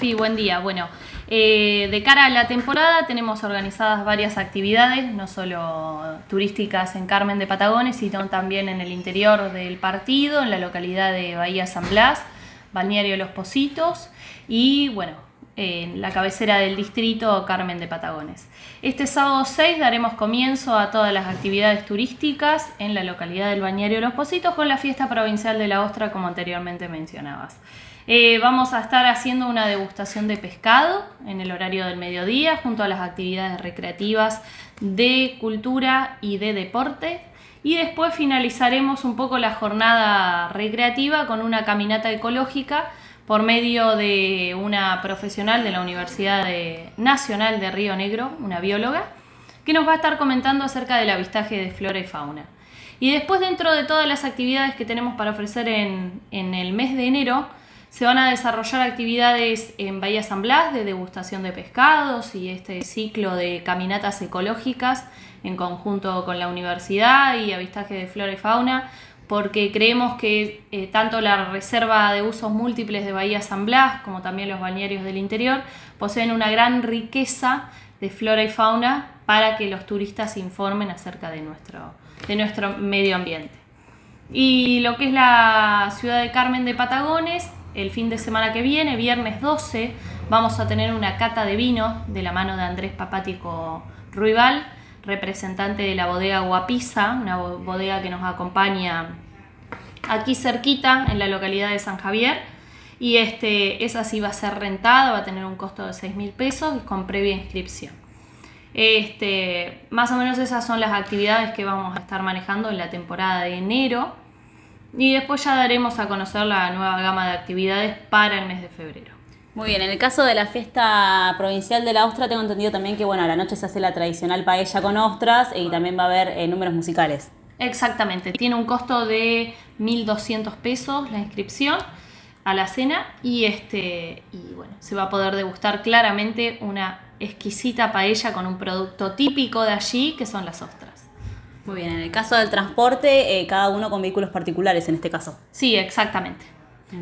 Sofi, buen día. Bueno, eh, de cara a la temporada tenemos organizadas varias actividades, no solo turísticas en Carmen de Patagones, sino también en el interior del partido, en la localidad de Bahía San Blas, Balneario Los Positos y, bueno, en la cabecera del distrito Carmen de Patagones. Este sábado 6 daremos comienzo a todas las actividades turísticas en la localidad del Bañario Los Positos con la fiesta provincial de la Ostra como anteriormente mencionabas. Eh, vamos a estar haciendo una degustación de pescado en el horario del mediodía junto a las actividades recreativas de cultura y de deporte. Y después finalizaremos un poco la jornada recreativa con una caminata ecológica por medio de una profesional de la Universidad Nacional de Río Negro, una bióloga, que nos va a estar comentando acerca del avistaje de flora y fauna. Y después dentro de todas las actividades que tenemos para ofrecer en, el mes de enero, se van a desarrollar actividades en Bahía San Blas de degustación de pescados y este ciclo de caminatas ecológicas en conjunto con la universidad y avistaje de flora y fauna porque creemos que eh, tanto la Reserva de Usos Múltiples de Bahía San Blas como también los balnearios del interior poseen una gran riqueza de flora y fauna para que los turistas informen acerca de nuestro, de nuestro medio ambiente. Y lo que es la ciudad de Carmen de Patagones, el fin de semana que viene, viernes 12, vamos a tener una cata de vino de la mano de Andrés Papático Ruibal, representante de la bodega Guapiza, una bodega que nos acompaña aquí cerquita en la localidad de San Javier. Y este, esa sí va a ser rentada, va a tener un costo de 6 mil pesos con previa inscripción. Este, más o menos esas son las actividades que vamos a estar manejando en la temporada de enero. Y después ya daremos a conocer la nueva gama de actividades para el mes de febrero. Muy bien, en el caso de la fiesta provincial de la Ostra tengo entendido también que bueno, a la noche se hace la tradicional paella con ostras y también va a haber eh, números musicales. Exactamente, tiene un costo de 1.200 pesos la inscripción a la cena y, este, y bueno, se va a poder degustar claramente una exquisita paella con un producto típico de allí que son las ostras. Muy bien, en el caso del transporte, eh, cada uno con vehículos particulares en este caso. Sí, exactamente.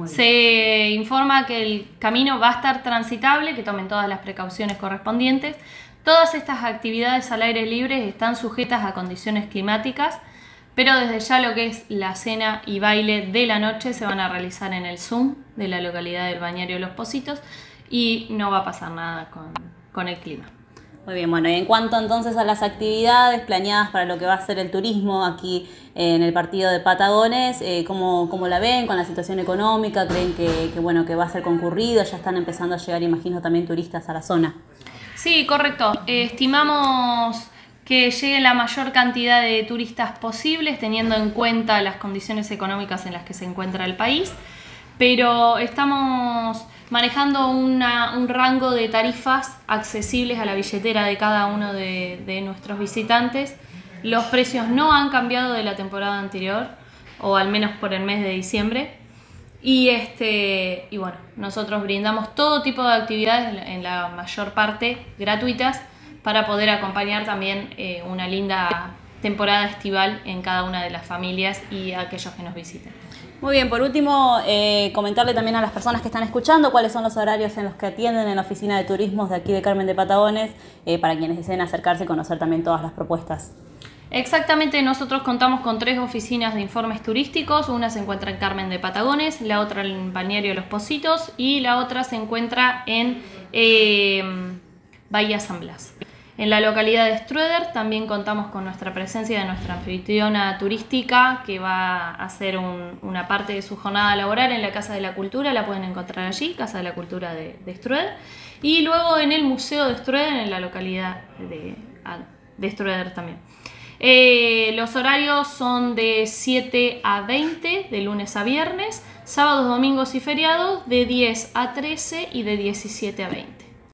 Se informa que el camino va a estar transitable, que tomen todas las precauciones correspondientes. Todas estas actividades al aire libre están sujetas a condiciones climáticas, pero desde ya lo que es la cena y baile de la noche se van a realizar en el Zoom de la localidad del Bañario Los Positos y no va a pasar nada con el clima. Muy bien, bueno, y en cuanto entonces a las actividades planeadas para lo que va a ser el turismo aquí en el partido de Patagones, eh, ¿cómo, la ven con la situación económica? ¿Creen que, bueno, que va a ser concurrido? ¿Ya están empezando a llegar, imagino, también turistas a la zona? Sí, correcto. estimamos que llegue la mayor cantidad de turistas posibles, teniendo en cuenta las condiciones económicas en las que se encuentra el país, pero estamos manejando un rango de tarifas accesibles a la billetera de cada uno de, nuestros visitantes. Los precios no han cambiado de la temporada anterior, o al menos por el mes de diciembre. Y, este, y bueno, nosotros brindamos todo tipo de actividades, en la mayor parte gratuitas, para poder acompañar también eh, una linda temporada estival en cada una de las familias y aquellos que nos visiten. Muy bien, por último, eh, comentarle también a las personas que están escuchando cuáles son los horarios en los que atienden en la oficina de turismos de aquí de Carmen de Patagones, eh, para quienes deseen acercarse y conocer también todas las propuestas. Exactamente, nosotros contamos con tres oficinas de informes turísticos, una se encuentra en Carmen de Patagones, la otra en Balneario Los Positos y la otra se encuentra en eh, Bahía San Blas. En la localidad de Strueder también contamos con nuestra presencia de nuestra anfitriona turística que va a hacer una parte de su jornada laboral en la Casa de la Cultura, la pueden encontrar allí, Casa de la Cultura de, Strueder. Y luego en el Museo de Strueder, en la localidad de, de Strueder también. Eh, los horarios son de 7 a 20, de lunes a viernes, sábados, domingos y feriados, de 10 a 13 y de 17 a 20.